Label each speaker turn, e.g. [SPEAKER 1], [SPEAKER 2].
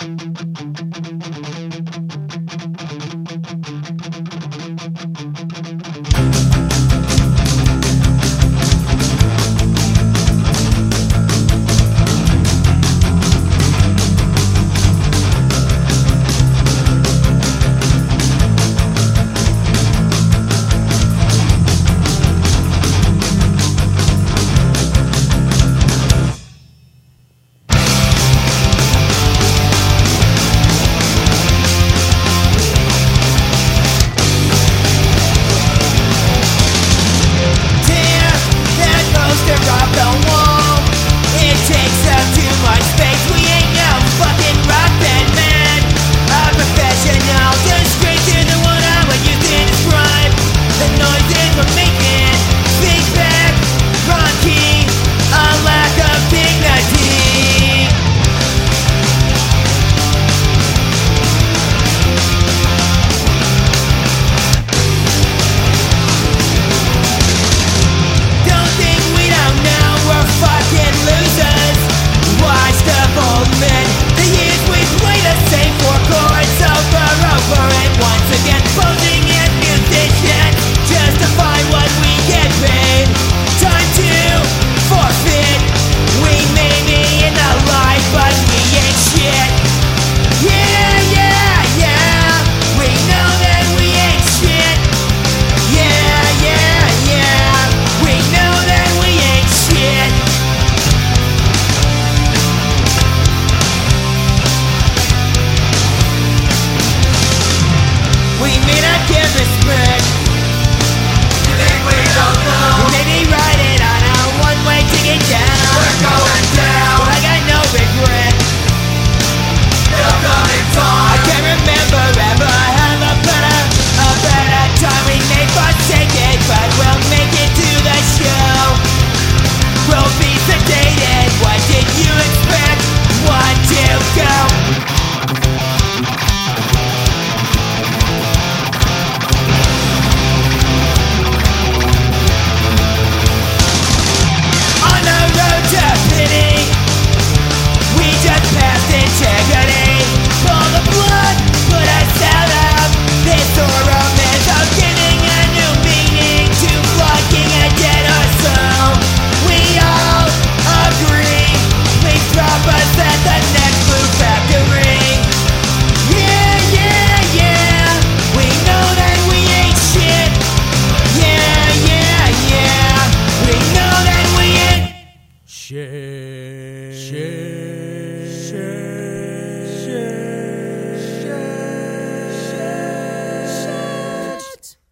[SPEAKER 1] Thank you. takes can't resist. share, share, share.